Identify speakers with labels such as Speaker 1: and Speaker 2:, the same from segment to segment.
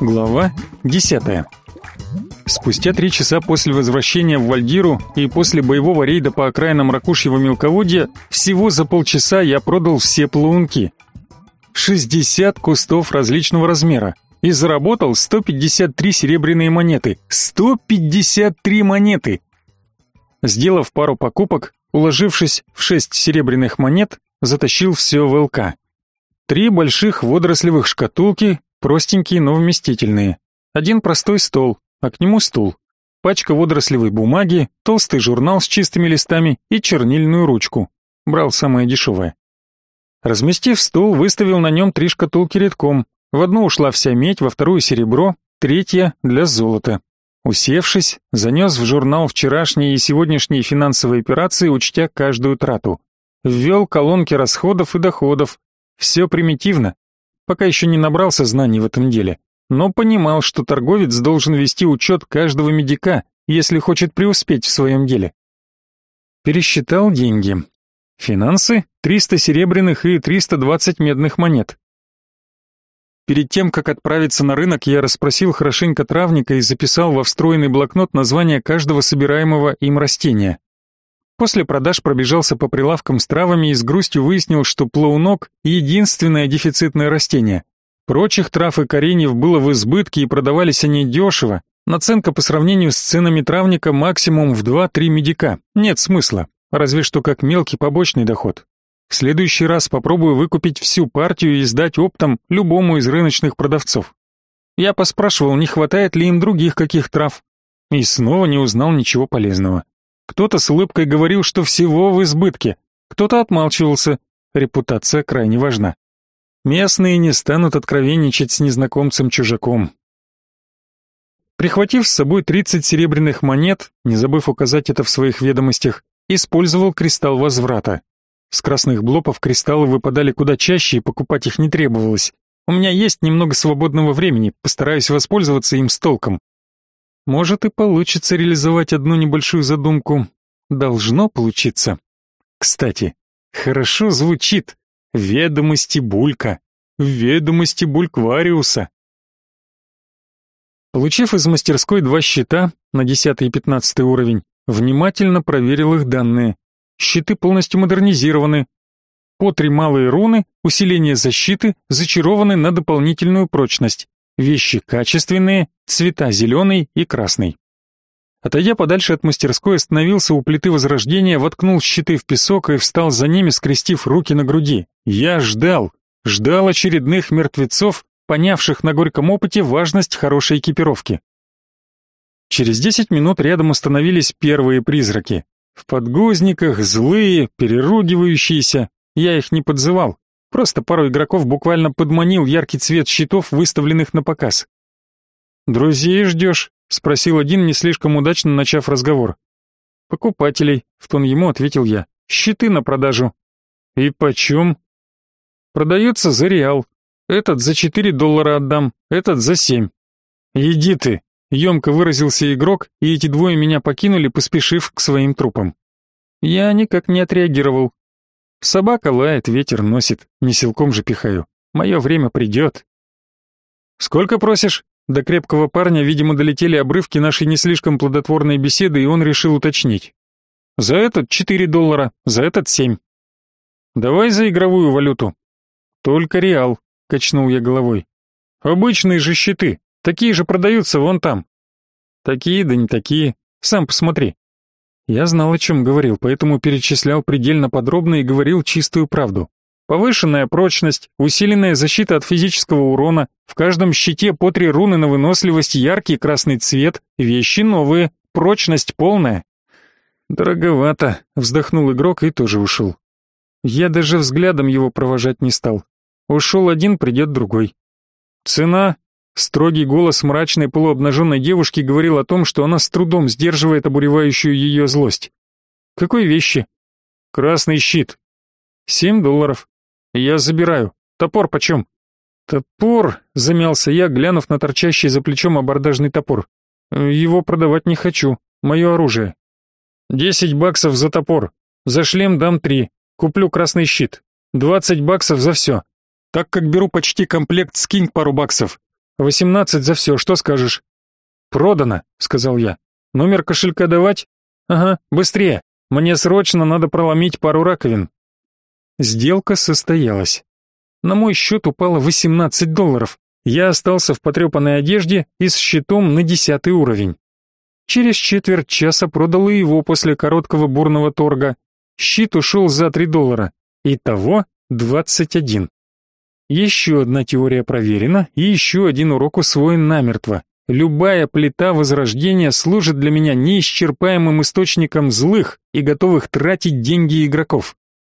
Speaker 1: Глава 10. Спустя три часа после возвращения в Вальдиру и после боевого рейда по окраинам Ракушьего мелководья, всего за полчаса я продал все плунки. 60 кустов различного размера и заработал 153 серебряные монеты. 153 монеты! Сделав пару покупок, уложившись в 6 серебряных монет, затащил все в ЛК. Три больших водорослевых шкатулки, простенькие, но вместительные. Один простой стол, а к нему стул. Пачка водорослевой бумаги, толстый журнал с чистыми листами и чернильную ручку. Брал самое дешевое. Разместив стол, выставил на нем три шкатулки редком. В одну ушла вся медь, во вторую серебро, третья для золота. Усевшись, занес в журнал вчерашние и сегодняшние финансовые операции, учтя каждую трату. Ввел колонки расходов и доходов, все примитивно. Пока еще не набрался знаний в этом деле, но понимал, что торговец должен вести учет каждого медика, если хочет преуспеть в своем деле. Пересчитал деньги. Финансы — 300 серебряных и 320 медных монет. Перед тем, как отправиться на рынок, я расспросил хорошенько травника и записал во встроенный блокнот название каждого собираемого им растения. После продаж пробежался по прилавкам с травами и с грустью выяснил, что плаунок — единственное дефицитное растение. Прочих трав и кореньев было в избытке и продавались они дешево. Наценка по сравнению с ценами травника максимум в 2-3 медика. Нет смысла, разве что как мелкий побочный доход. В следующий раз попробую выкупить всю партию и сдать оптом любому из рыночных продавцов. Я поспрашивал, не хватает ли им других каких трав, и снова не узнал ничего полезного. Кто-то с улыбкой говорил, что всего в избытке, кто-то отмалчивался. Репутация крайне важна. Местные не станут откровенничать с незнакомцем-чужаком. Прихватив с собой 30 серебряных монет, не забыв указать это в своих ведомостях, использовал кристалл возврата. С красных блопов кристаллы выпадали куда чаще, и покупать их не требовалось. У меня есть немного свободного времени, постараюсь воспользоваться им с толком. Может и получится реализовать одну небольшую задумку. Должно получиться. Кстати, хорошо звучит. Ведомости Булька. Ведомости Бульквариуса. Получив из мастерской два щита на 10 и 15 уровень, внимательно проверил их данные. Щиты полностью модернизированы. По три малые руны, усиление защиты, зачарованы на дополнительную прочность. Вещи качественные, цвета зеленый и красный. Отойдя подальше от мастерской, остановился у плиты возрождения, воткнул щиты в песок и встал за ними, скрестив руки на груди. Я ждал, ждал очередных мертвецов, понявших на горьком опыте важность хорошей экипировки. Через десять минут рядом остановились первые призраки. В подгузниках, злые, переругивающиеся. Я их не подзывал. Просто пару игроков буквально подманил яркий цвет щитов, выставленных на показ. «Друзей ждешь?» — спросил один, не слишком удачно начав разговор. «Покупателей», — в тон ему ответил я. «Щиты на продажу». «И почем?» «Продаются за реал. Этот за четыре доллара отдам, этот за семь». «Иди ты», — емко выразился игрок, и эти двое меня покинули, поспешив к своим трупам. Я никак не отреагировал, Собака лает, ветер носит, не силком же пихаю. Мое время придет. Сколько просишь? До крепкого парня, видимо, долетели обрывки нашей не слишком плодотворной беседы, и он решил уточнить. За этот четыре доллара, за этот семь. Давай за игровую валюту. Только реал, качнул я головой. Обычные же щиты, такие же продаются вон там. Такие да не такие, сам посмотри. Я знал, о чем говорил, поэтому перечислял предельно подробно и говорил чистую правду. Повышенная прочность, усиленная защита от физического урона, в каждом щите по три руны на выносливость, яркий красный цвет, вещи новые, прочность полная. Дороговато, вздохнул игрок и тоже ушел. Я даже взглядом его провожать не стал. Ушел один, придет другой. Цена Строгий голос мрачной полуобнаженной девушки говорил о том, что она с трудом сдерживает обуревающую ее злость. «Какой вещи?» «Красный щит». «Семь долларов». «Я забираю. Топор почем?» «Топор», — замялся я, глянув на торчащий за плечом абордажный топор. «Его продавать не хочу. Мое оружие». «Десять баксов за топор. За шлем дам три. Куплю красный щит. Двадцать баксов за все. Так как беру почти комплект, скинь пару баксов. Восемнадцать за все, что скажешь? Продано, сказал я. Номер кошелька давать? Ага, быстрее. Мне срочно надо проломить пару раковин. Сделка состоялась. На мой счет упало 18 долларов. Я остался в потрепанной одежде и с счетом на десятый уровень. Через четверть часа продал и его после короткого бурного торга. Щит ушел за 3 доллара. Итого 21. Еще одна теория проверена, и еще один урок усвоен намертво. Любая плита возрождения служит для меня неисчерпаемым источником злых и готовых тратить деньги игроков.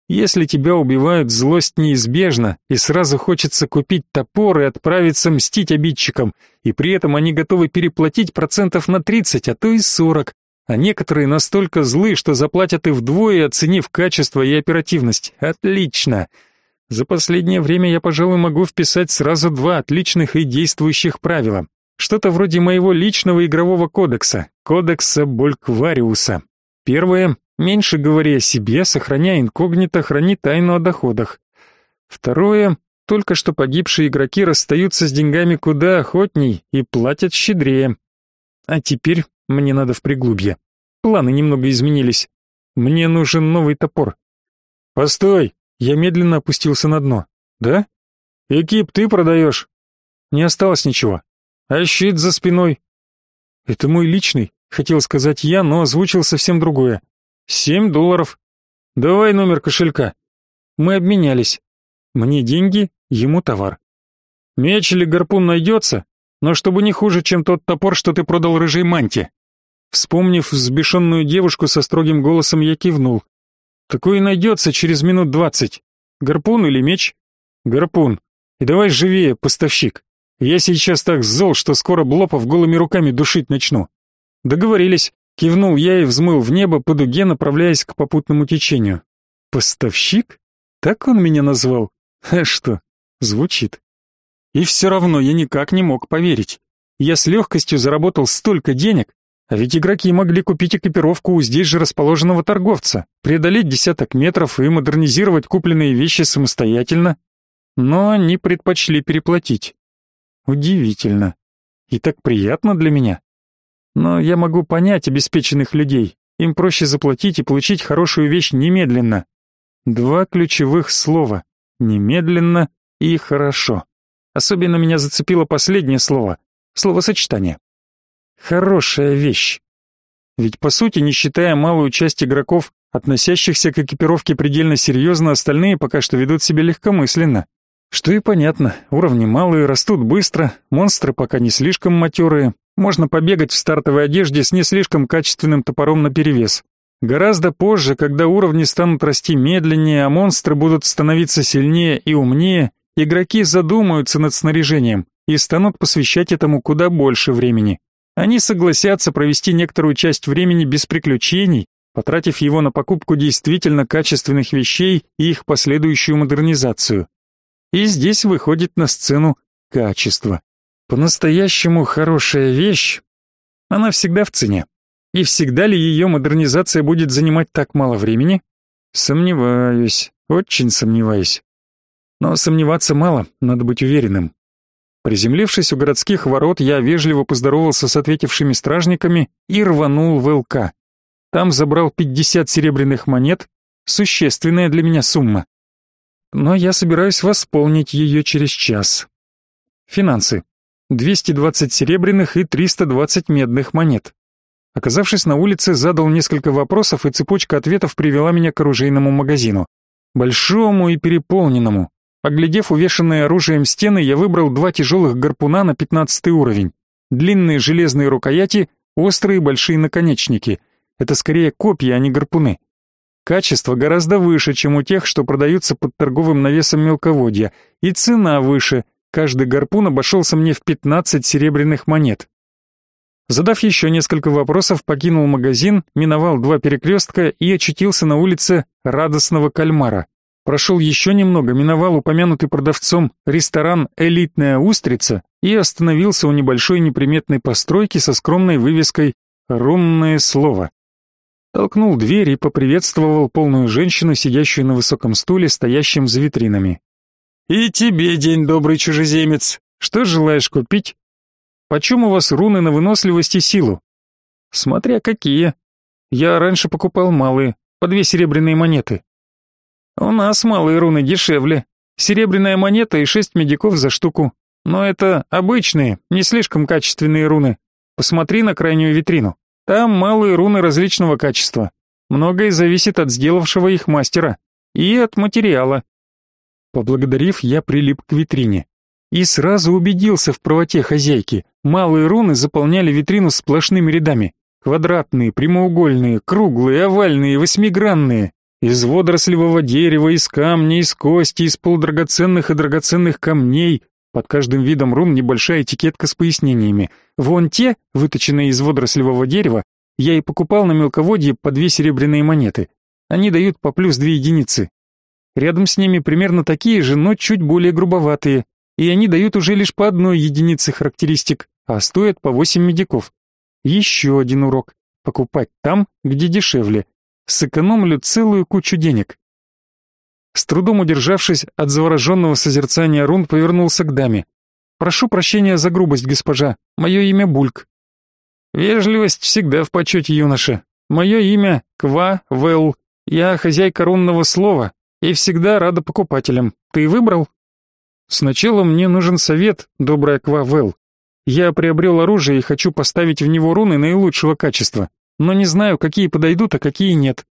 Speaker 1: Если тебя убивают, злость неизбежна, и сразу хочется купить топор и отправиться мстить обидчикам, и при этом они готовы переплатить процентов на 30, а то и 40, а некоторые настолько злы, что заплатят и вдвое, оценив качество и оперативность. Отлично! За последнее время я, пожалуй, могу вписать сразу два отличных и действующих правила. Что-то вроде моего личного игрового кодекса, кодекса Больквариуса. Первое Меньше говори о себе, сохраняй инкогнито, храни тайну о доходах. Второе. Только что погибшие игроки расстаются с деньгами куда охотней и платят щедрее. А теперь мне надо в приглубье. Планы немного изменились. Мне нужен новый топор. Постой, я медленно опустился на дно. Да? Экип ты продаешь? Не осталось ничего. А щит за спиной? Это мой личный, хотел сказать я, но озвучил совсем другое. Семь долларов. Давай номер кошелька. Мы обменялись. Мне деньги, ему товар. Меч или гарпун найдется, но чтобы не хуже, чем тот топор, что ты продал рыжей манте. Вспомнив взбешенную девушку со строгим голосом, я кивнул. Такой найдется через минут двадцать. Гарпун или меч? Гарпун. И давай живее, поставщик. Я сейчас так зол, что скоро Блопов голыми руками душить начну. Договорились. Кивнул я и взмыл в небо по дуге, направляясь к попутному течению. Поставщик? Так он меня назвал? А что? Звучит. И все равно я никак не мог поверить. Я с легкостью заработал столько денег, ведь игроки могли купить экипировку у здесь же расположенного торговца, преодолеть десяток метров и модернизировать купленные вещи самостоятельно. Но они предпочли переплатить. Удивительно. И так приятно для меня. Но я могу понять обеспеченных людей. Им проще заплатить и получить хорошую вещь немедленно. Два ключевых слова: немедленно и хорошо. Особенно меня зацепило последнее слово, словосочетание. Хорошая вещь. Ведь по сути, не считая малую часть игроков, относящихся к экипировке предельно серьезно, остальные пока что ведут себя легкомысленно. Что и понятно, уровни малые, растут быстро, монстры пока не слишком матерые, можно побегать в стартовой одежде с не слишком качественным топором наперевес. Гораздо позже, когда уровни станут расти медленнее, а монстры будут становиться сильнее и умнее, игроки задумаются над снаряжением и станут посвящать этому куда больше времени. Они согласятся провести некоторую часть времени без приключений, потратив его на покупку действительно качественных вещей и их последующую модернизацию. И здесь выходит на сцену качество. По-настоящему хорошая вещь, она всегда в цене. И всегда ли ее модернизация будет занимать так мало времени? Сомневаюсь, очень сомневаюсь. Но сомневаться мало, надо быть уверенным. Приземлившись у городских ворот, я вежливо поздоровался с ответившими стражниками и рванул в ЛК. Там забрал 50 серебряных монет, существенная для меня сумма. Но я собираюсь восполнить ее через час. Финансы. 220 серебряных и 320 медных монет. Оказавшись на улице, задал несколько вопросов, и цепочка ответов привела меня к оружейному магазину. Большому и переполненному. Оглядев увешанные оружием стены, я выбрал два тяжелых гарпуна на 15 уровень. Длинные железные рукояти, острые большие наконечники. Это скорее копья, а не гарпуны. Качество гораздо выше, чем у тех, что продаются под торговым навесом мелководья, и цена выше, Каждый гарпун обошелся мне в 15 серебряных монет. Задав еще несколько вопросов, покинул магазин, миновал два перекрестка и очутился на улице Радостного Кальмара. Прошел еще немного, миновал упомянутый продавцом ресторан «Элитная устрица» и остановился у небольшой неприметной постройки со скромной вывеской «Рунное слово». Толкнул дверь и поприветствовал полную женщину, сидящую на высоком стуле, стоящем за витринами. «И тебе день добрый, чужеземец. Что желаешь купить?» почем у вас руны на выносливость и силу? Смотря какие. Я раньше покупал малые, по две серебряные монеты. У нас малые руны дешевле. Серебряная монета и шесть медиков за штуку. Но это обычные, не слишком качественные руны. Посмотри на крайнюю витрину. Там малые руны различного качества. Многое зависит от сделавшего их мастера и от материала. Поблагодарив, я прилип к витрине и сразу убедился в правоте хозяйки. Малые руны заполняли витрину сплошными рядами. Квадратные, прямоугольные, круглые, овальные, восьмигранные. Из водорослевого дерева, из камня, из кости, из полудрагоценных и драгоценных камней. Под каждым видом рун небольшая этикетка с пояснениями. Вон те, выточенные из водорослевого дерева, я и покупал на мелководье по две серебряные монеты. Они дают по плюс две единицы. Рядом с ними примерно такие же, но чуть более грубоватые, и они дают уже лишь по одной единице характеристик, а стоят по 8 медиков. Еще один урок. Покупать там, где дешевле. Сэкономлю целую кучу денег. С трудом удержавшись от завороженного созерцания рун, повернулся к даме. «Прошу прощения за грубость, госпожа. Мое имя Бульк». «Вежливость всегда в почете, юноша. Мое имя Ква Вэл. Я хозяйка рунного слова и всегда рада покупателям. Ты выбрал?» Сначала мне нужен совет, добрая Квавел. Я приобрел оружие и хочу поставить в него руны наилучшего качества, но не знаю, какие подойдут, а какие нет.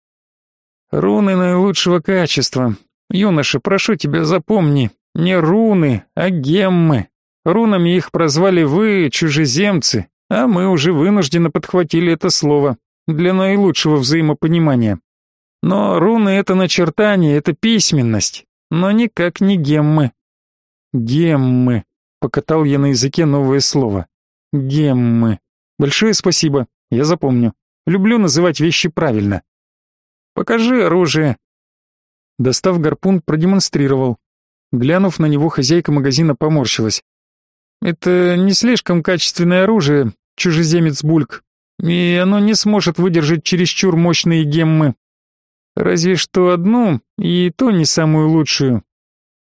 Speaker 1: Руны наилучшего качества. Юноша, прошу тебя, запомни, не руны, а геммы. Рунами их прозвали вы, чужеземцы, а мы уже вынужденно подхватили это слово для наилучшего взаимопонимания. Но руны — это начертание, это письменность, но никак не геммы. Геммы. Покатал я на языке новое слово. Геммы. Большое спасибо, я запомню. Люблю называть вещи правильно. Покажи оружие. Достав гарпун, продемонстрировал. Глянув на него, хозяйка магазина поморщилась. Это не слишком качественное оружие, чужеземец Бульк, и оно не сможет выдержать чересчур мощные геммы. Разве что одну, и то не самую лучшую.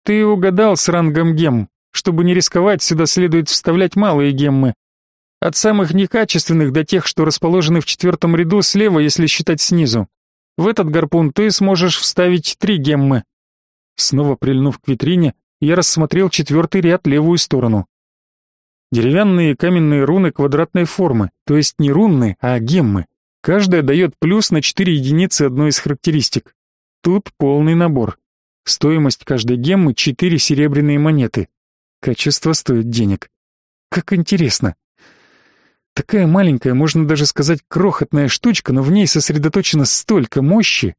Speaker 1: Ты угадал с рангом гем. Чтобы не рисковать, сюда следует вставлять малые геммы. От самых некачественных до тех, что расположены в четвертом ряду слева, если считать снизу. В этот гарпун ты сможешь вставить три геммы. Снова прильнув к витрине, я рассмотрел четвертый ряд левую сторону. Деревянные каменные руны квадратной формы, то есть не руны, а геммы. Каждая дает плюс на 4 единицы одной из характеристик. Тут полный набор. Стоимость каждой геммы — четыре серебряные монеты. Качество стоит денег. Как интересно. Такая маленькая, можно даже сказать, крохотная штучка, но в ней сосредоточено столько мощи.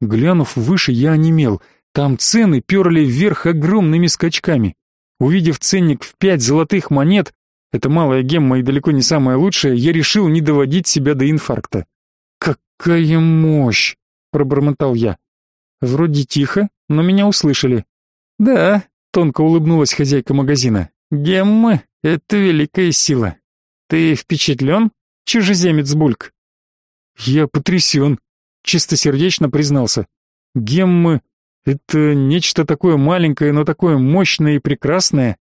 Speaker 1: Глянув выше, я онемел. Там цены перли вверх огромными скачками. Увидев ценник в пять золотых монет, это малая гемма и далеко не самая лучшая, я решил не доводить себя до инфаркта. «Какая мощь!» — пробормотал я. Вроде тихо, но меня услышали. «Да», — тонко улыбнулась хозяйка магазина, — «геммы — это великая сила. Ты впечатлен, чужеземец Бульк?» «Я потрясен», — чистосердечно признался. «Геммы — это нечто такое маленькое, но такое мощное и прекрасное».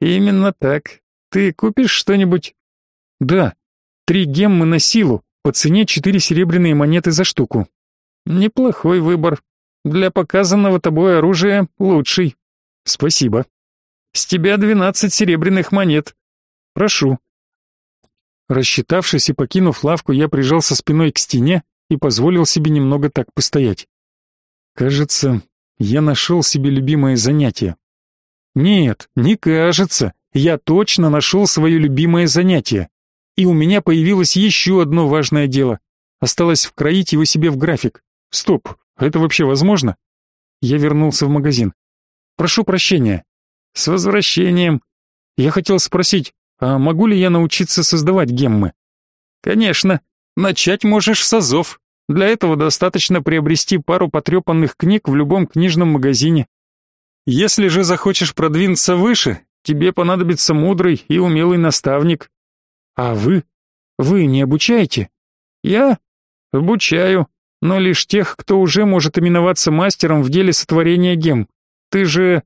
Speaker 1: «Именно так. Ты купишь что-нибудь?» «Да. Три геммы на силу, по цене четыре серебряные монеты за штуку». «Неплохой выбор», для показанного тобой оружия лучший. Спасибо. С тебя двенадцать серебряных монет. Прошу. Рассчитавшись и покинув лавку, я прижался спиной к стене и позволил себе немного так постоять. Кажется, я нашел себе любимое занятие. Нет, не кажется. Я точно нашел свое любимое занятие. И у меня появилось еще одно важное дело. Осталось вкроить его себе в график. Стоп, это вообще возможно? Я вернулся в магазин. Прошу прощения. С возвращением. Я хотел спросить, а могу ли я научиться создавать геммы? Конечно. Начать можешь с азов. Для этого достаточно приобрести пару потрепанных книг в любом книжном магазине. Если же захочешь продвинуться выше, тебе понадобится мудрый и умелый наставник. А вы? Вы не обучаете? Я обучаю но лишь тех, кто уже может именоваться мастером в деле сотворения гем. Ты же...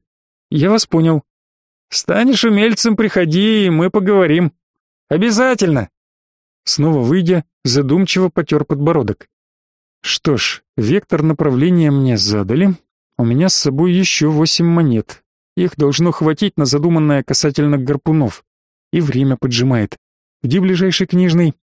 Speaker 1: Я вас понял. Станешь умельцем, приходи, и мы поговорим.
Speaker 2: Обязательно.
Speaker 1: Снова выйдя, задумчиво потер подбородок. Что ж, вектор направления мне задали. У меня с собой еще восемь монет. Их должно хватить на задуманное касательно гарпунов. И время поджимает. Где ближайший книжный?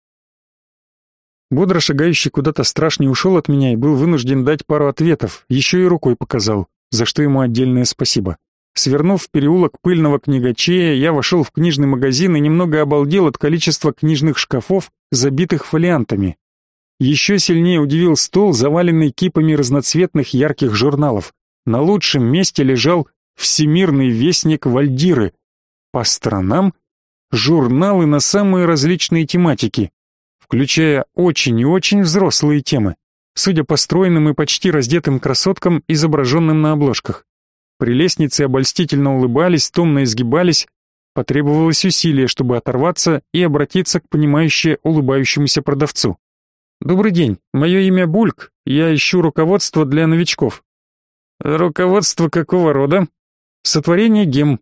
Speaker 1: Бодро шагающий куда-то страшный ушел от меня и был вынужден дать пару ответов, еще и рукой показал, за что ему отдельное спасибо. Свернув в переулок пыльного книгачея, я вошел в книжный магазин и немного обалдел от количества книжных шкафов, забитых фолиантами. Еще сильнее удивил стол, заваленный кипами разноцветных ярких журналов. На лучшем месте лежал «Всемирный вестник Вальдиры». По странам журналы на самые различные тематики, включая очень и очень взрослые темы, судя по стройным и почти раздетым красоткам, изображенным на обложках. Прелестницы обольстительно улыбались, томно изгибались. Потребовалось усилие, чтобы оторваться и обратиться к понимающе улыбающемуся продавцу. «Добрый день, мое имя Бульк, я ищу руководство для новичков». «Руководство какого рода?» «Сотворение гем.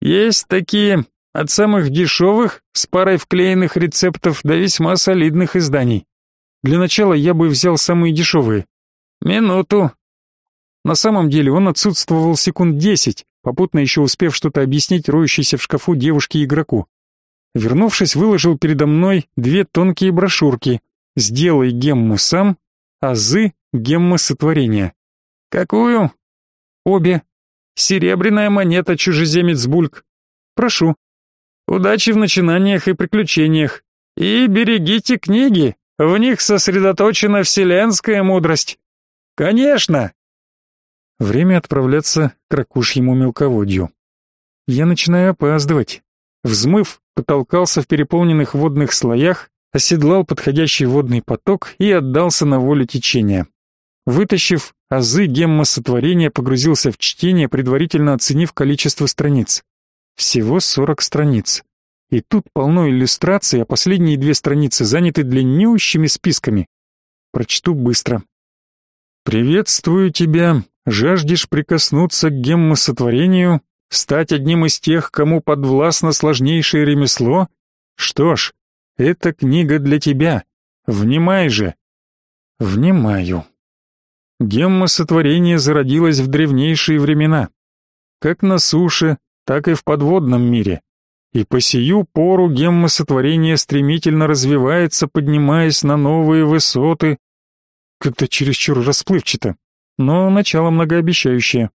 Speaker 1: Есть такие, от самых дешевых, с парой вклеенных рецептов, до весьма солидных изданий. Для начала я бы взял самые дешевые». «Минуту», на самом деле он отсутствовал секунд десять, попутно еще успев что-то объяснить роющейся в шкафу девушке-игроку. Вернувшись, выложил передо мной две тонкие брошюрки «Сделай гемму сам», «Азы геммы сотворения». «Какую?» «Обе». «Серебряная монета, чужеземец Бульк». «Прошу». «Удачи в начинаниях и приключениях. И берегите книги, в них сосредоточена вселенская мудрость». «Конечно!» Время отправляться к ракушьему мелководью. Я начинаю опаздывать. Взмыв, потолкался в переполненных водных слоях, оседлал подходящий водный поток и отдался на волю течения. Вытащив азы гемма сотворения, погрузился в чтение, предварительно оценив количество страниц. Всего 40 страниц. И тут полно иллюстраций, а последние две страницы заняты длиннющими списками. Прочту быстро. «Приветствую тебя, Жаждешь прикоснуться к геммосотворению, стать одним из тех, кому подвластно сложнейшее ремесло? Что ж, эта книга для тебя. Внимай же. Внимаю. Геммосотворение зародилось в древнейшие времена. Как на суше, так и в подводном мире. И по сию пору геммосотворение стремительно развивается, поднимаясь на новые высоты. Как-то чересчур расплывчато но начало многообещающее.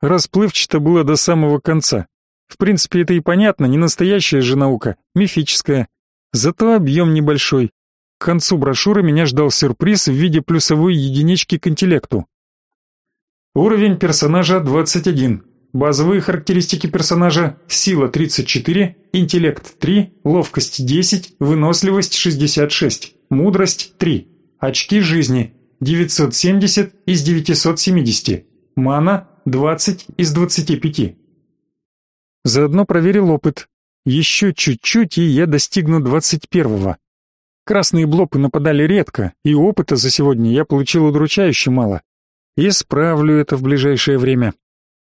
Speaker 1: Расплывчато было до самого конца. В принципе, это и понятно, не настоящая же наука, мифическая. Зато объем небольшой. К концу брошюры меня ждал сюрприз в виде плюсовой единички к интеллекту. Уровень персонажа 21. Базовые характеристики персонажа: сила 34, интеллект 3, ловкость 10, выносливость 66, мудрость 3, очки жизни 970 из 970. Мана 20 из 25. Заодно проверил опыт. Еще чуть-чуть, и я достигну 21-го. Красные блопы нападали редко, и опыта за сегодня я получил удручающе мало. Исправлю это в ближайшее время.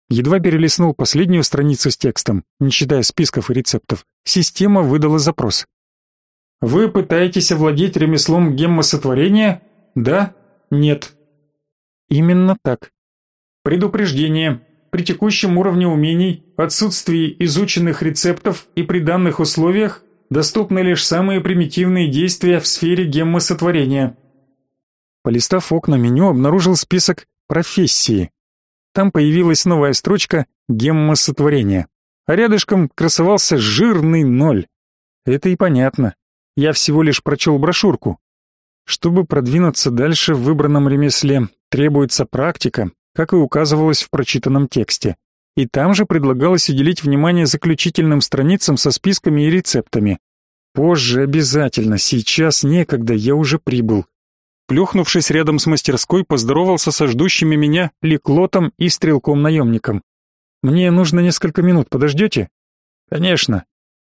Speaker 1: Едва перелистнул последнюю страницу с текстом, не считая списков и рецептов, система выдала запрос. Вы пытаетесь овладеть ремеслом геммосотворения? Да? Нет. Именно так. Предупреждение. При текущем уровне умений, отсутствии изученных рецептов и при данных условиях доступны лишь самые примитивные действия в сфере геммосотворения. Полистав окна меню, обнаружил список профессии. Там появилась новая строчка «Геммосотворение», а рядышком красовался жирный ноль. Это и понятно. Я всего лишь прочел брошюрку. Чтобы продвинуться дальше в выбранном ремесле, требуется практика, как и указывалось в прочитанном тексте. И там же предлагалось уделить внимание заключительным страницам со списками и рецептами. Позже обязательно, сейчас некогда, я уже прибыл. Плюхнувшись рядом с мастерской, поздоровался со ждущими меня леклотом и стрелком-наемником. «Мне нужно несколько минут, подождете?» «Конечно.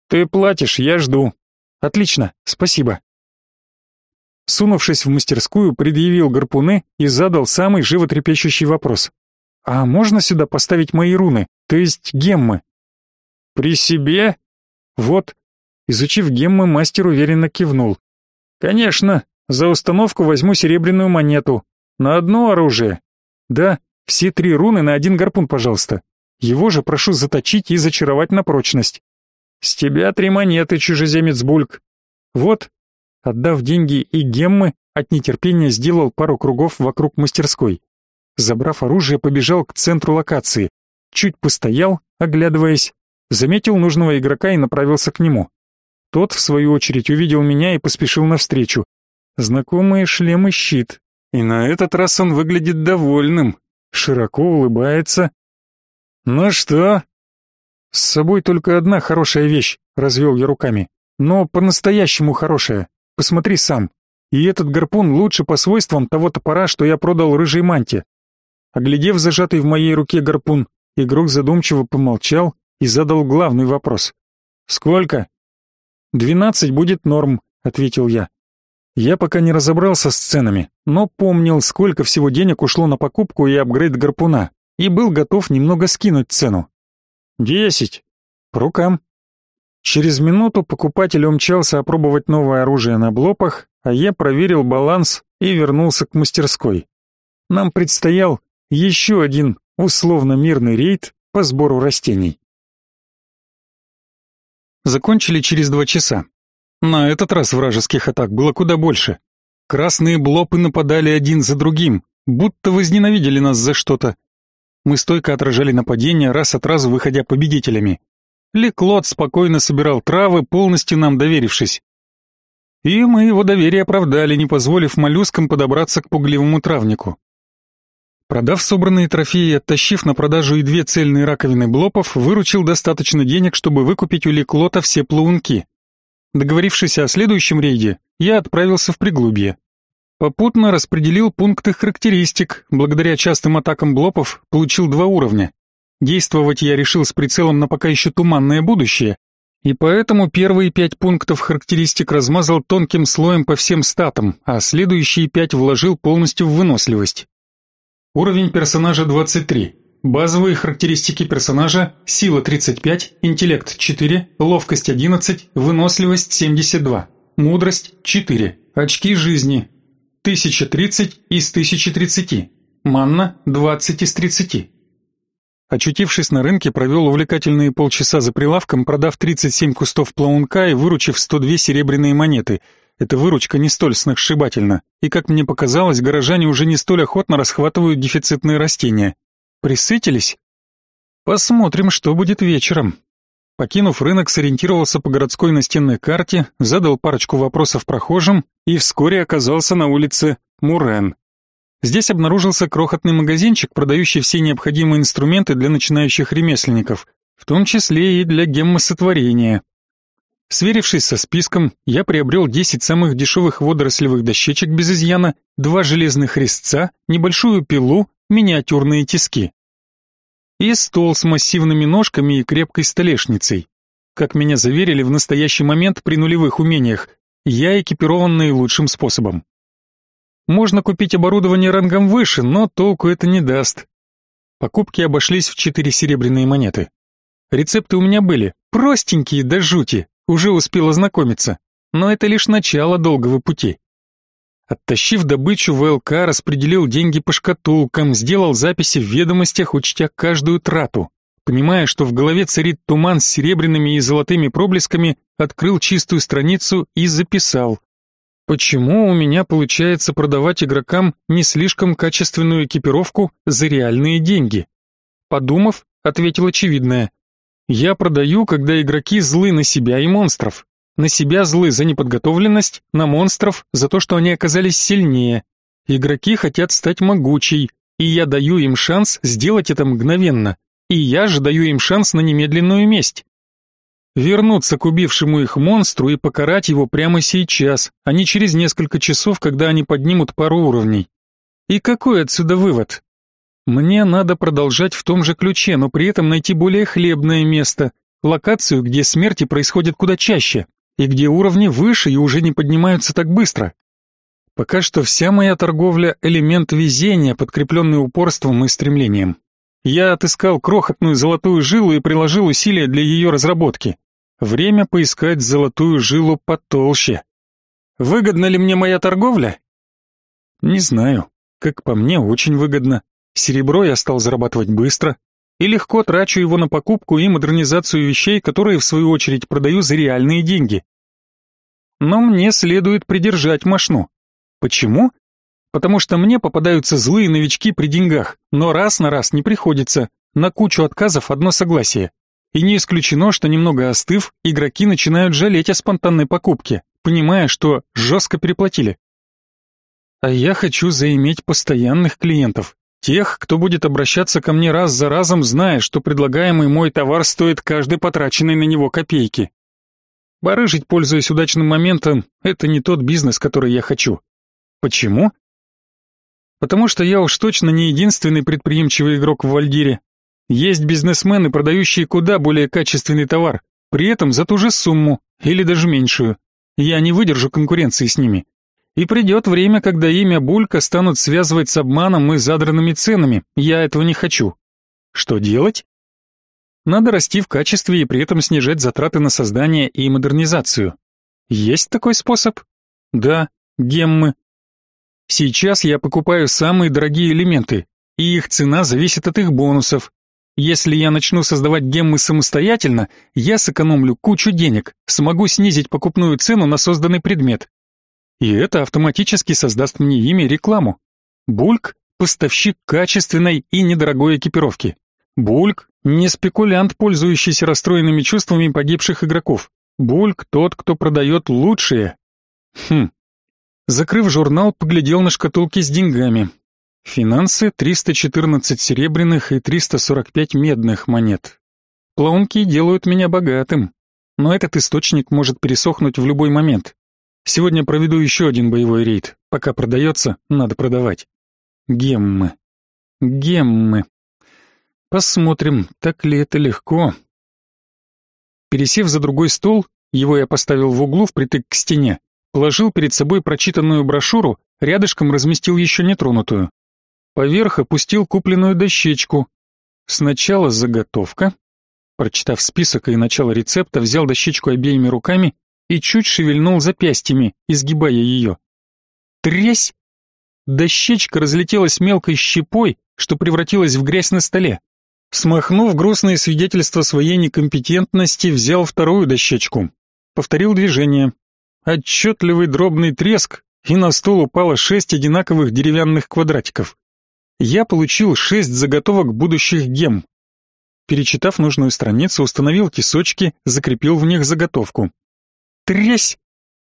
Speaker 1: Ты платишь, я жду». «Отлично, спасибо». Сунувшись в мастерскую, предъявил гарпуны и задал самый животрепещущий вопрос. «А можно сюда поставить мои руны, то есть геммы?» «При себе?» «Вот». Изучив геммы, мастер уверенно кивнул. Конечно, за установку возьму серебряную монету. На одно оружие. Да, все три руны на один гарпун, пожалуйста. Его же прошу заточить и зачаровать на прочность. С тебя три монеты, чужеземец Бульк. Вот. Отдав деньги и геммы, от нетерпения сделал пару кругов вокруг мастерской. Забрав оружие, побежал к центру локации. Чуть постоял, оглядываясь, заметил нужного игрока и направился к нему. Тот, в свою очередь, увидел меня и поспешил навстречу. Знакомые шлем и щит. И на этот раз он выглядит довольным, широко улыбается. «Ну что?» «С собой только одна хорошая вещь», — развел я руками. «Но по-настоящему хорошая. Посмотри сам. И этот гарпун лучше по свойствам того топора, что я продал рыжей манте». Оглядев зажатый в моей руке гарпун, игрок задумчиво помолчал и задал главный вопрос. «Сколько?» «Двенадцать будет норм», — ответил я. Я пока не разобрался с ценами, но помнил, сколько всего денег ушло на покупку и апгрейд гарпуна, и был готов немного скинуть цену. «Десять. По рукам». Через минуту покупатель умчался опробовать новое оружие на блопах, а я проверил баланс и вернулся к мастерской. Нам предстоял еще один условно мирный рейд по сбору растений. Закончили через два часа. На этот раз вражеских атак было куда больше. Красные блопы нападали один за другим, будто возненавидели нас за что-то. Мы стойко отражали нападения, раз от разу выходя победителями. Леклот спокойно собирал травы, полностью нам доверившись. И мы его доверие оправдали, не позволив моллюскам подобраться к пугливому травнику. Продав собранные трофеи оттащив на продажу и две цельные раковины блопов, выручил достаточно денег, чтобы выкупить у Леклота все плаунки. Договорившись о следующем рейде, я отправился в Приглубье. Попутно распределил пункты характеристик, благодаря частым атакам блопов получил два уровня. Действовать я решил с прицелом на пока еще туманное будущее, и поэтому первые пять пунктов характеристик размазал тонким слоем по всем статам, а следующие пять вложил полностью в выносливость. Уровень персонажа 23. Базовые характеристики персонажа: сила 35, интеллект 4, ловкость 11, выносливость 72, мудрость 4, очки жизни 1030 из 1030, манна 20 из 30. Очутившись на рынке, провел увлекательные полчаса за прилавком, продав 37 кустов плаунка и выручив 102 серебряные монеты – эта выручка не столь сногсшибательна, и, как мне показалось, горожане уже не столь охотно расхватывают дефицитные растения. Присытились? Посмотрим, что будет вечером. Покинув рынок, сориентировался по городской настенной карте, задал парочку вопросов прохожим и вскоре оказался на улице Мурен. Здесь обнаружился крохотный магазинчик, продающий все необходимые инструменты для начинающих ремесленников, в том числе и для геммосотворения. Сверившись со списком, я приобрел 10 самых дешевых водорослевых дощечек без изъяна, два железных резца, небольшую пилу, миниатюрные тиски. И стол с массивными ножками и крепкой столешницей. Как меня заверили в настоящий момент при нулевых умениях, я экипирован наилучшим способом. Можно купить оборудование рангом выше, но толку это не даст. Покупки обошлись в 4 серебряные монеты. Рецепты у меня были, простенькие до жути, уже успел ознакомиться, но это лишь начало долгого пути. Оттащив добычу в ЛК, распределил деньги по шкатулкам, сделал записи в ведомостях, учтя каждую трату. Понимая, что в голове царит туман с серебряными и золотыми проблесками, открыл чистую страницу и записал. Почему у меня получается продавать игрокам не слишком качественную экипировку за реальные деньги? Подумав, ответил очевидное. Я продаю, когда игроки злы на себя и монстров. На себя злы за неподготовленность, на монстров за то, что они оказались сильнее. Игроки хотят стать могучей, и я даю им шанс сделать это мгновенно. И я же даю им шанс на немедленную месть. Вернуться к убившему их монстру и покарать его прямо сейчас, а не через несколько часов, когда они поднимут пару уровней. И какой отсюда вывод? Мне надо продолжать в том же ключе, но при этом найти более хлебное место, локацию, где смерти происходят куда чаще, и где уровни выше и уже не поднимаются так быстро. Пока что вся моя торговля — элемент везения, подкрепленный упорством и стремлением. Я отыскал крохотную золотую жилу и приложил усилия для ее разработки. Время поискать золотую жилу потолще. Выгодна ли мне моя торговля? Не знаю. Как по мне, очень выгодно. Серебро я стал зарабатывать быстро и легко трачу его на покупку и модернизацию вещей, которые в свою очередь продаю за реальные деньги. Но мне следует придержать мошну. Почему? Потому что мне попадаются злые новички при деньгах, но раз на раз не приходится. На кучу отказов одно согласие. И не исключено, что немного остыв, игроки начинают жалеть о спонтанной покупке, понимая, что жестко переплатили. А я хочу заиметь постоянных клиентов, тех, кто будет обращаться ко мне раз за разом, зная, что предлагаемый мой товар стоит каждой потраченной на него копейки. Барыжить, пользуясь удачным моментом, это не тот бизнес, который я хочу. Почему? Потому что я уж точно не единственный предприимчивый игрок в Вальдире, есть бизнесмены, продающие куда более качественный товар, при этом за ту же сумму или даже меньшую. Я не выдержу конкуренции с ними. И придет время, когда имя Булька станут связывать с обманом и задранными ценами. Я этого не хочу. Что делать? Надо расти в качестве и при этом снижать затраты на создание и модернизацию. Есть такой способ? Да, геммы. Сейчас я покупаю самые дорогие элементы, и их цена зависит от их бонусов, если я начну создавать геммы самостоятельно, я сэкономлю кучу денег, смогу снизить покупную цену на созданный предмет. И это автоматически создаст мне имя и рекламу. Бульк – поставщик качественной и недорогой экипировки. Бульк – не спекулянт, пользующийся расстроенными чувствами погибших игроков. Бульк – тот, кто продает лучшее. Хм. Закрыв журнал, поглядел на шкатулки с деньгами. Финансы 314 серебряных и 345 медных монет. Плаунки делают меня богатым, но этот источник может пересохнуть в любой момент. Сегодня проведу еще один боевой рейд. Пока продается, надо продавать. Геммы. Геммы. Посмотрим, так ли это легко. Пересев за другой стол, его я поставил в углу впритык к стене, положил перед собой прочитанную брошюру, рядышком разместил еще нетронутую. Поверх опустил купленную дощечку. Сначала заготовка. Прочитав список и начало рецепта, взял дощечку обеими руками и чуть шевельнул запястьями, изгибая ее. Тресь! Дощечка разлетелась мелкой щепой, что превратилась в грязь на столе. Смахнув грустные свидетельства своей некомпетентности, взял вторую дощечку. Повторил движение. Отчетливый дробный треск, и на стол упало шесть одинаковых деревянных квадратиков я получил шесть заготовок будущих гем. Перечитав нужную страницу, установил кисочки, закрепил в них заготовку. Тресь!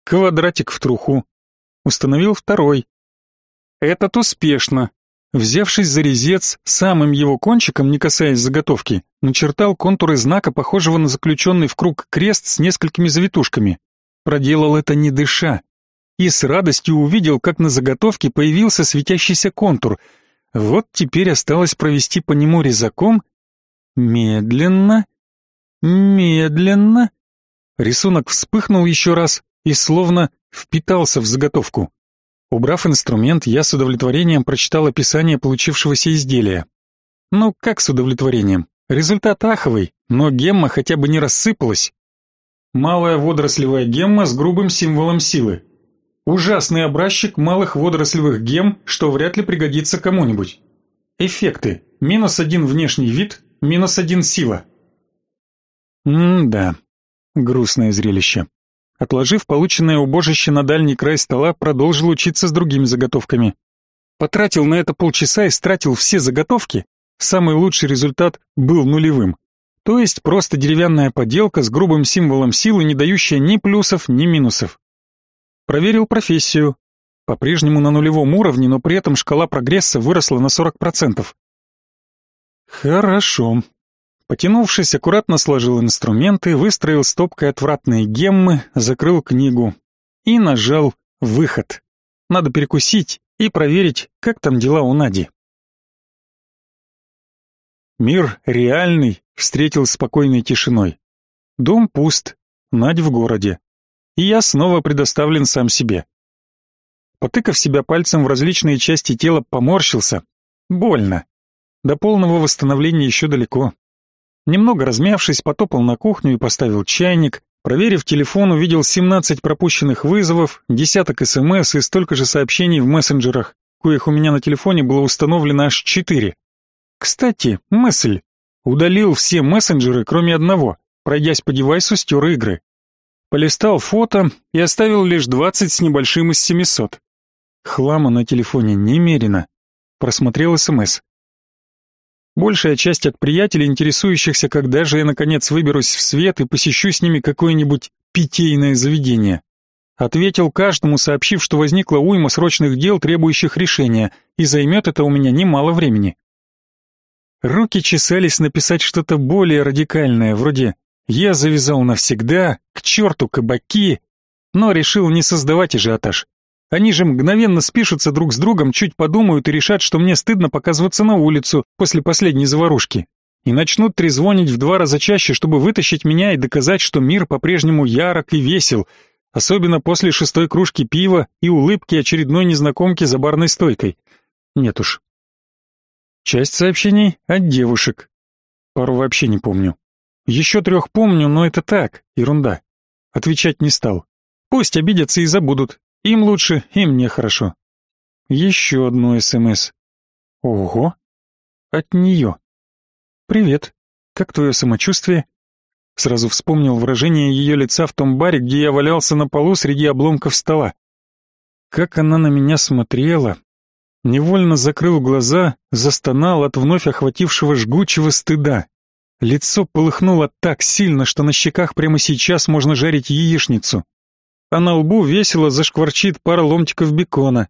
Speaker 1: Квадратик в труху. Установил второй. Этот успешно. Взявшись за резец, самым его кончиком, не касаясь заготовки, начертал контуры знака, похожего на заключенный в круг крест с несколькими завитушками. Проделал это не дыша. И с радостью увидел, как на заготовке появился светящийся контур — вот теперь осталось провести по нему резаком. Медленно, медленно. Рисунок вспыхнул еще раз и словно впитался в заготовку. Убрав инструмент, я с удовлетворением прочитал описание получившегося изделия. Ну, как с удовлетворением? Результат аховый, но гемма хотя бы не рассыпалась. Малая водорослевая гемма с грубым символом силы. Ужасный образчик малых водорослевых гем, что вряд ли пригодится кому-нибудь. Эффекты. Минус один внешний вид, минус один сила. М-да. Грустное зрелище. Отложив полученное убожище на дальний край стола, продолжил учиться с другими заготовками. Потратил на это полчаса и стратил все заготовки. Самый лучший результат был нулевым. То есть просто деревянная поделка с грубым символом силы, не дающая ни плюсов, ни минусов. Проверил профессию. По-прежнему на нулевом уровне, но при этом шкала прогресса выросла на 40%. Хорошо. Потянувшись, аккуратно сложил инструменты, выстроил стопкой отвратные геммы, закрыл книгу и нажал «Выход». Надо перекусить и проверить, как там дела у Нади. Мир реальный встретил спокойной тишиной. Дом пуст, Надь в городе и я снова предоставлен сам себе. Потыкав себя пальцем в различные части тела, поморщился. Больно. До полного восстановления еще далеко. Немного размявшись, потопал на кухню и поставил чайник. Проверив телефон, увидел 17 пропущенных вызовов, десяток СМС и столько же сообщений в мессенджерах, коих у меня на телефоне было установлено аж 4. Кстати, мысль. Удалил все мессенджеры, кроме одного. Пройдясь по девайсу, стер игры. Полистал фото и оставил лишь 20 с небольшим из 700. Хлама на телефоне немерено. Просмотрел СМС. Большая часть от приятелей, интересующихся, когда же я наконец выберусь в свет и посещу с ними какое-нибудь питейное заведение. Ответил каждому, сообщив, что возникла уйма срочных дел, требующих решения, и займет это у меня немало времени. Руки чесались написать что-то более радикальное, вроде «Я завязал навсегда», «К черту кабаки», но решил не создавать ажиотаж. Они же мгновенно спишутся друг с другом, чуть подумают и решат, что мне стыдно показываться на улицу после последней заварушки. И начнут трезвонить в два раза чаще, чтобы вытащить меня и доказать, что мир по-прежнему ярок и весел, особенно после шестой кружки пива и улыбки очередной незнакомки за барной стойкой. Нет уж. Часть сообщений от девушек. Пару вообще не помню. Еще трех помню, но это так, ерунда. Отвечать не стал. Пусть обидятся и забудут, им лучше, и мне хорошо. Еще одно СМС. Ого. От нее. Привет. Как твое самочувствие? Сразу вспомнил выражение ее лица в том баре, где я валялся на полу среди обломков стола. Как она на меня смотрела. Невольно закрыл глаза, застонал от вновь охватившего жгучего стыда. Лицо полыхнуло так сильно, что на щеках прямо сейчас можно жарить яичницу а на лбу весело зашкварчит пара ломтиков бекона.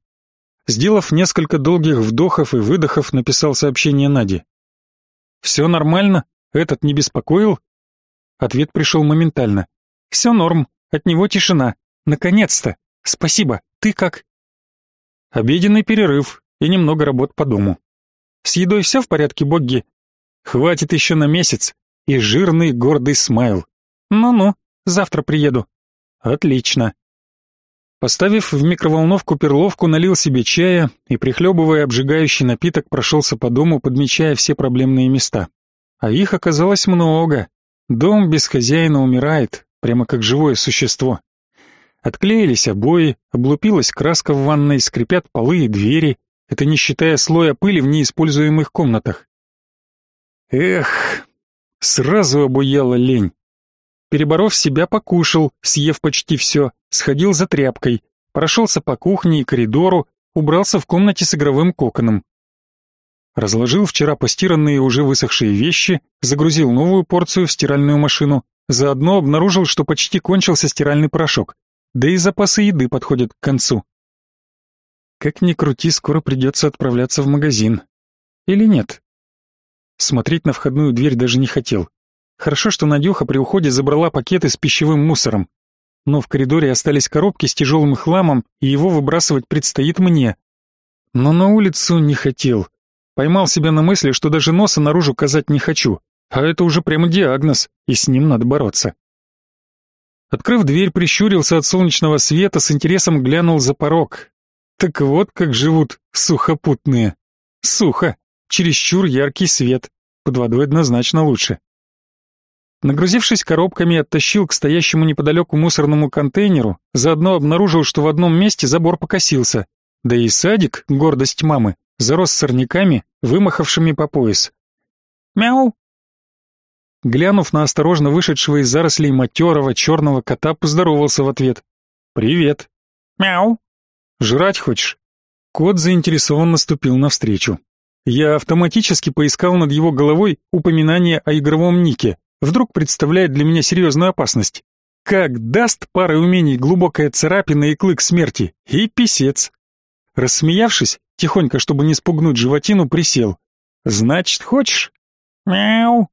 Speaker 1: Сделав несколько долгих вдохов и выдохов, написал сообщение Наде. «Все нормально? Этот не беспокоил?» Ответ пришел моментально. «Все норм, от него тишина. Наконец-то! Спасибо, ты как?» Обеденный перерыв и немного работ по дому. С едой все в порядке, Богги? Хватит еще на месяц. И жирный гордый смайл. Ну-ну, завтра приеду. Отлично. Поставив в микроволновку перловку, налил себе чая и, прихлебывая обжигающий напиток, прошелся по дому, подмечая все проблемные места. А их оказалось много. Дом без хозяина умирает, прямо как живое существо. Отклеились обои, облупилась краска в ванной, скрипят полы и двери, это не считая слоя пыли в неиспользуемых комнатах. Эх, сразу обуяла лень. Переборов себя, покушал, съев почти все, сходил за тряпкой, прошелся по кухне и коридору, убрался в комнате с игровым коконом. Разложил вчера постиранные уже высохшие вещи, загрузил новую порцию в стиральную машину, заодно обнаружил, что почти кончился стиральный порошок, да и запасы еды подходят к концу. Как ни крути, скоро придется отправляться в магазин. Или нет? Смотреть на входную дверь даже не хотел. Хорошо, что Надюха при уходе забрала пакеты с пищевым мусором. Но в коридоре остались коробки с тяжелым хламом, и его выбрасывать предстоит мне. Но на улицу не хотел. Поймал себя на мысли, что даже носа наружу казать не хочу. А это уже прямо диагноз, и с ним надо бороться. Открыв дверь, прищурился от солнечного света, с интересом глянул за порог. Так вот как живут сухопутные. Сухо, чересчур яркий свет, под водой однозначно лучше. Нагрузившись коробками, оттащил к стоящему неподалеку мусорному контейнеру, заодно обнаружил, что в одном месте забор покосился. Да и садик, гордость мамы, зарос сорняками, вымахавшими по пояс. «Мяу!» Глянув на осторожно вышедшего из зарослей матерого черного кота, поздоровался в ответ. «Привет!» «Мяу!» «Жрать хочешь?» Кот заинтересованно ступил навстречу. Я автоматически поискал над его головой упоминание о игровом нике, вдруг представляет для меня серьезную опасность. Как даст парой умений глубокая царапина и клык смерти, и писец. Рассмеявшись, тихонько, чтобы не спугнуть животину, присел. «Значит, хочешь?» «Мяу!»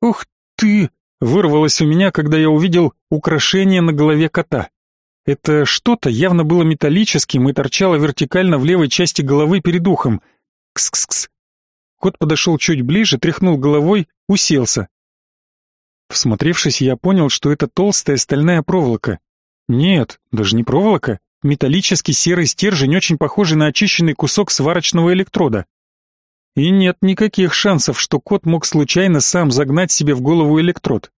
Speaker 1: «Ух ты!» — вырвалось у меня, когда я увидел украшение на голове кота. Это что-то явно было металлическим и торчало вертикально в левой части головы перед ухом. Кс-кс-кс. Кот подошел чуть ближе, тряхнул головой, уселся. Всмотревшись, я понял, что это толстая стальная проволока. Нет, даже не проволока, металлический серый стержень, очень похожий на очищенный кусок сварочного электрода. И нет никаких шансов, что кот мог случайно сам загнать себе в голову электрод.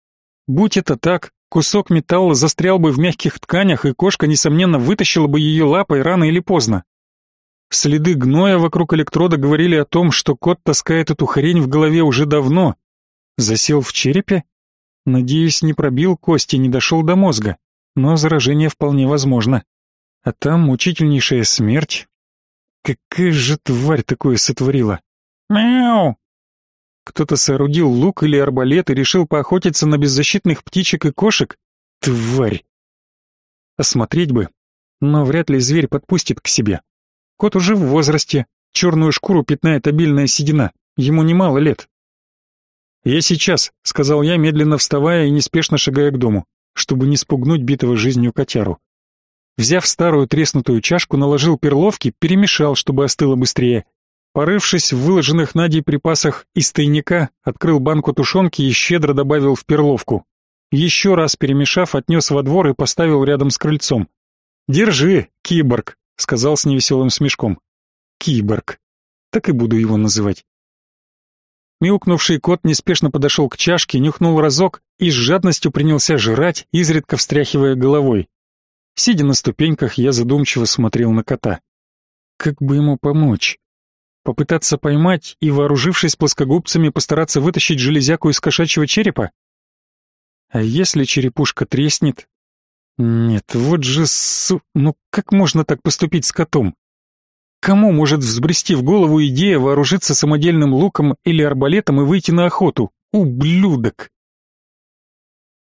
Speaker 1: Будь это так, кусок металла застрял бы в мягких тканях, и кошка, несомненно, вытащила бы ее лапой рано или поздно. Следы гноя вокруг электрода говорили о том, что кот таскает эту хрень в голове уже давно. Засел в черепе? Надеюсь, не пробил кости, не дошел до мозга. Но заражение вполне возможно. А там мучительнейшая смерть. Какая же тварь такое сотворила? Мяу! Кто-то соорудил лук или арбалет и решил поохотиться на беззащитных птичек и кошек? Тварь! Осмотреть бы, но вряд ли зверь подпустит к себе. Кот уже в возрасте, черную шкуру пятнает обильная седина, ему немало лет. «Я сейчас», — сказал я, медленно вставая и неспешно шагая к дому, чтобы не спугнуть битого жизнью котяру. Взяв старую треснутую чашку, наложил перловки, перемешал, чтобы остыло быстрее, Порывшись в выложенных Надей припасах из тайника, открыл банку тушенки и щедро добавил в перловку. Еще раз перемешав, отнес во двор и поставил рядом с крыльцом. «Держи, киборг», — сказал с невеселым смешком. «Киборг. Так и буду его называть». Мяукнувший кот неспешно подошел к чашке, нюхнул разок и с жадностью принялся жрать, изредка встряхивая головой. Сидя на ступеньках, я задумчиво смотрел на кота. Как бы ему помочь? Попытаться поймать и, вооружившись плоскогубцами, постараться вытащить железяку из кошачьего черепа? А если черепушка треснет? Нет, вот же су... Ну как можно так поступить с котом? Кому может взбрести в голову идея вооружиться самодельным луком или арбалетом и выйти на охоту? Ублюдок!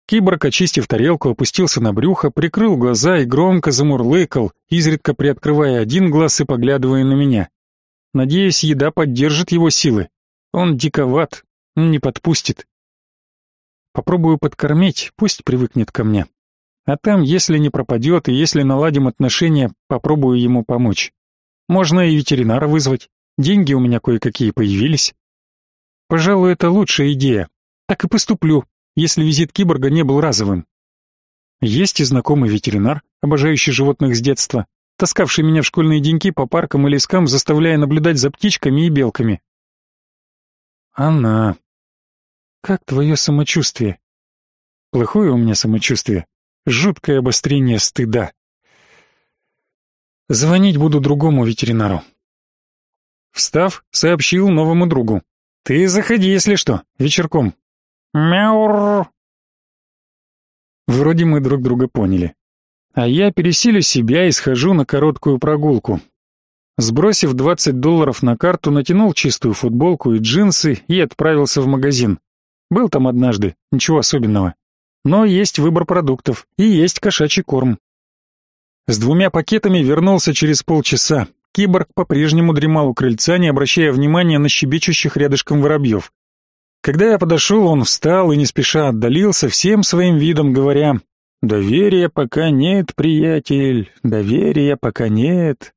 Speaker 1: Киборг, очистив тарелку, опустился на брюхо, прикрыл глаза и громко замурлыкал, изредка приоткрывая один глаз и поглядывая на меня. Надеюсь, еда поддержит его силы. Он диковат, не подпустит. Попробую подкормить, пусть привыкнет ко мне. А там, если не пропадет и если наладим отношения, попробую ему помочь. Можно и ветеринара вызвать. Деньги у меня кое-какие появились. Пожалуй, это лучшая идея. Так и поступлю, если визит киборга не был разовым. Есть и знакомый ветеринар, обожающий животных с детства таскавший меня в школьные деньки по паркам и лескам, заставляя наблюдать за птичками и белками. Она. Как твое самочувствие? Плохое у меня самочувствие. Жуткое обострение стыда. Звонить буду другому ветеринару. Встав, сообщил новому другу. Ты заходи, если что, вечерком. Мяур. Вроде мы друг друга поняли. А я пересилю себя и схожу на короткую прогулку. Сбросив 20 долларов на карту, натянул чистую футболку и джинсы и отправился в магазин. Был там однажды, ничего особенного. Но есть выбор продуктов и есть кошачий корм. С двумя пакетами вернулся через полчаса. Киборг по-прежнему дремал у крыльца, не обращая внимания на щебечущих рядышком воробьев. Когда я подошел, он встал и не спеша отдалился, всем своим видом говоря Доверия пока нет, приятель, доверия пока нет.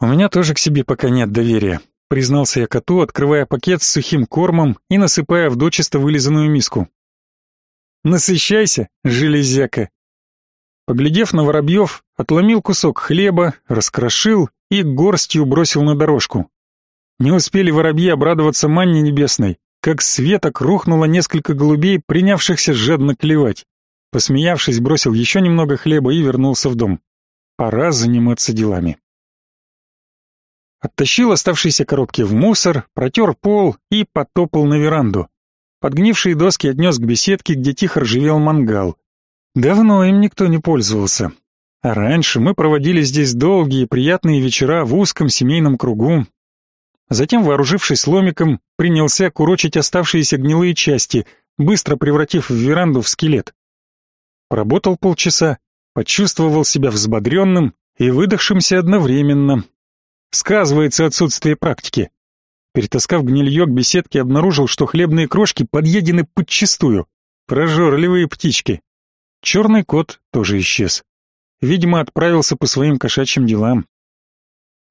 Speaker 1: У меня тоже к себе пока нет доверия, признался я коту, открывая пакет с сухим кормом и насыпая в дочисто вылизанную миску. Насыщайся, железяка. Поглядев на воробьев, отломил кусок хлеба, раскрошил и горстью бросил на дорожку. Не успели воробьи обрадоваться манне небесной, как с веток рухнуло несколько голубей, принявшихся жадно клевать. Посмеявшись, бросил еще немного хлеба и вернулся в дом. Пора заниматься делами. Оттащил оставшиеся коробки в мусор, протер пол и потопал на веранду. Подгнившие доски отнес к беседке, где тихо ржавел мангал. Давно им никто не пользовался. А раньше мы проводили здесь долгие приятные вечера в узком семейном кругу. Затем, вооружившись ломиком, принялся курочить оставшиеся гнилые части, быстро превратив в веранду в скелет. Поработал полчаса, почувствовал себя взбодренным и выдохшимся одновременно. Сказывается отсутствие практики. Перетаскав гнилье к беседке, обнаружил, что хлебные крошки подъедены подчистую. Прожорливые птички. Черный кот тоже исчез. Видимо, отправился по своим кошачьим делам.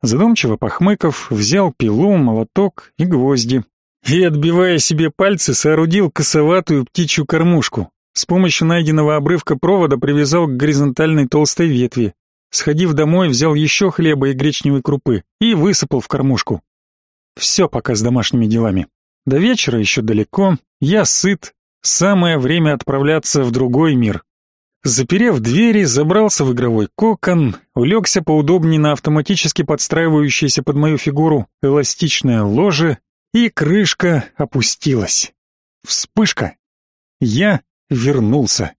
Speaker 1: Задумчиво похмыков, взял пилу, молоток и гвозди. И, отбивая себе пальцы, соорудил косоватую птичью кормушку. С помощью найденного обрывка провода привязал к горизонтальной толстой ветви. Сходив домой, взял еще хлеба и гречневой крупы и высыпал в кормушку. Все пока с домашними делами. До вечера еще далеко, я сыт, самое время отправляться в другой мир. Заперев двери, забрался в игровой кокон, улегся поудобнее на автоматически подстраивающееся под мою фигуру эластичное ложе, и крышка опустилась. Вспышка. Я вернулся.